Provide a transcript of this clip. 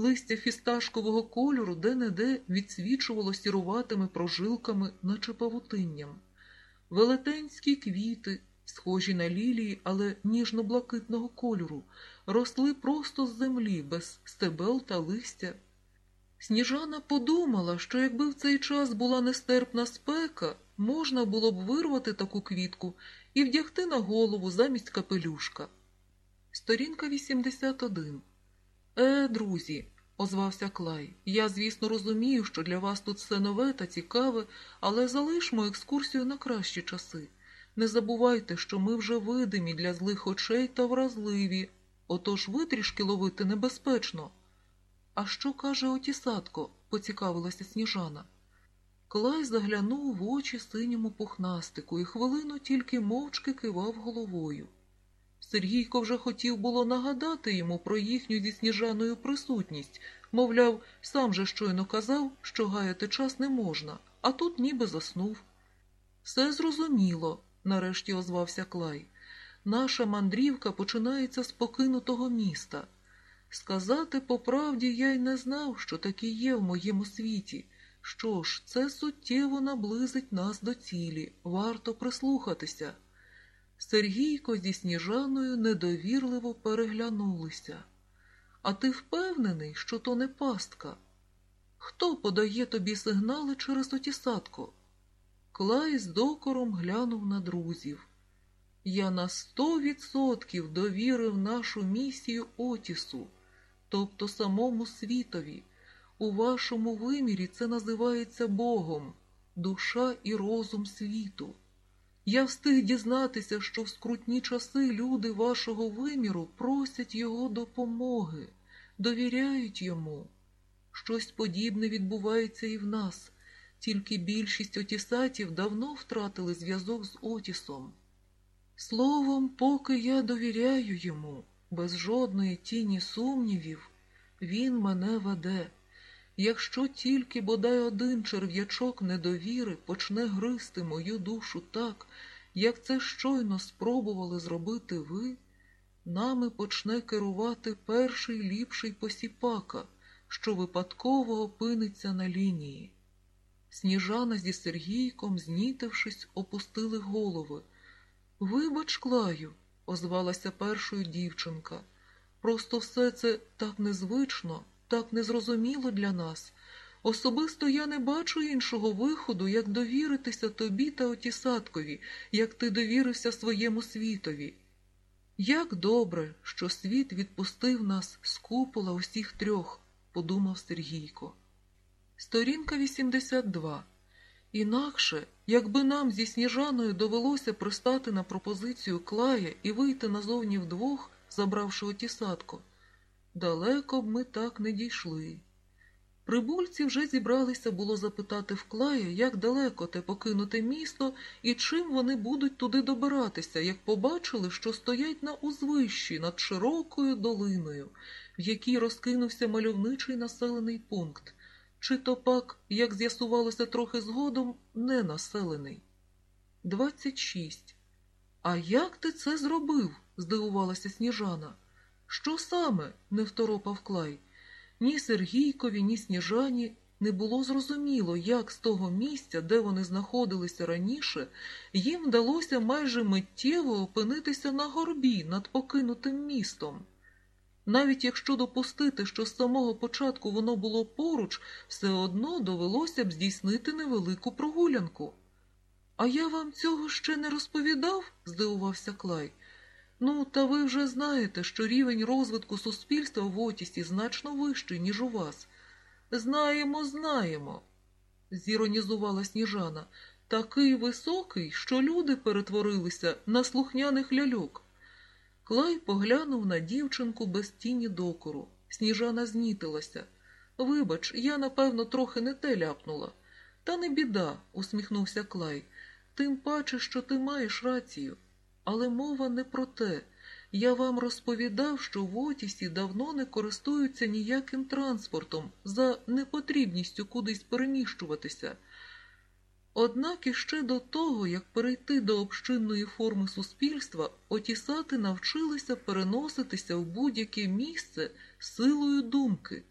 Листя фісташкового кольору де-не-де відсвічувало сіруватими прожилками, наче павутинням. Велетенські квіти, схожі на лілії, але ніжно-блакитного кольору, росли просто з землі, без стебел та листя. Сніжана подумала, що якби в цей час була нестерпна спека, можна було б вирвати таку квітку і вдягти на голову замість капелюшка. Сторінка 81. Е, друзі, озвався Клай. Я, звісно, розумію, що для вас тут все нове та цікаве, але залишмо екскурсію на кращі часи. Не забувайте, що ми вже видимі для злих очей та вразливі, отож витрішки ловити небезпечно. А що каже отісатко? поцікавилася сніжана. Клай заглянув в очі синьому пухнастику і хвилину тільки мовчки кивав головою. Сергійко вже хотів було нагадати йому про їхню зі сніжаною присутність, мовляв, сам же щойно казав, що гаяти час не можна, а тут ніби заснув. Все зрозуміло, нарешті озвався Клай. Наша мандрівка починається з покинутого міста. Сказати по правді я й не знав, що таке є в моєму світі. Що ж, це суттєво наблизить нас до цілі, варто прислухатися. Сергійко зі сніжаною недовірливо переглянулися. А ти впевнений, що то не пастка? Хто подає тобі сигнали через отісатко? Клай з докором глянув на друзів. Я на сто відсотків довірив нашу місію Отісу, тобто самому світові. У вашому вимірі це називається Богом, душа і розум світу. Я встиг дізнатися, що в скрутні часи люди вашого виміру просять його допомоги, довіряють йому. Щось подібне відбувається і в нас, тільки більшість отісатів давно втратили зв'язок з Отісом. Словом, поки я довіряю йому, без жодної тіні сумнівів, він мене веде. Якщо тільки бодай один черв'ячок недовіри почне гризти мою душу так, як це щойно спробували зробити ви, нами почне керувати перший ліпший посіпака, що випадково опиниться на лінії. Сніжана зі Сергійком, знітившись, опустили голови. Вибач, Клаю, озвалася першою дівчинка. Просто все це так незвично, так незрозуміло для нас. Особисто я не бачу іншого виходу, як довіритися тобі та отісаткові, як ти довірився своєму світові. Як добре, що світ відпустив нас з купола усіх трьох, подумав Сергійко. Сторінка 82. Інакше, якби нам зі Сніжаною довелося пристати на пропозицію Клая і вийти назовні вдвох, забравши отісатко, далеко б ми так не дійшли. Прибульці вже зібралися було запитати в Клая, як далеко те покинуте місто і чим вони будуть туди добиратися, як побачили, що стоять на узвищі над широкою долиною, в якій розкинувся мальовничий населений пункт чи то пак, як з'ясувалося трохи згодом, не населений. 26. А як ти це зробив? здивувалася сніжана. Що саме? не второпав Клай. Ні Сергійкові, ні сніжані не було зрозуміло, як з того місця, де вони знаходилися раніше, їм вдалося майже миттєво опинитися на горбі над покинутим містом. Навіть якщо допустити, що з самого початку воно було поруч, все одно довелося б здійснити невелику прогулянку. А я вам цього ще не розповідав? здивувався Клай. Ну, та ви вже знаєте, що рівень розвитку суспільства в Отісі значно вищий, ніж у вас. Знаємо, знаємо, зіронізувала сніжана. Такий високий, що люди перетворилися на слухняних ляльок. Клай поглянув на дівчинку без тіні докору. Сніжана знітилася. Вибач, я, напевно, трохи не те ляпнула. Та не біда, усміхнувся Клай. Тим паче, що ти маєш рацію. Але мова не про те. Я вам розповідав, що в Отісі давно не користуються ніяким транспортом за непотрібністю кудись переміщуватися. Однак іще до того, як перейти до общинної форми суспільства, отісати навчилися переноситися в будь-яке місце силою думки.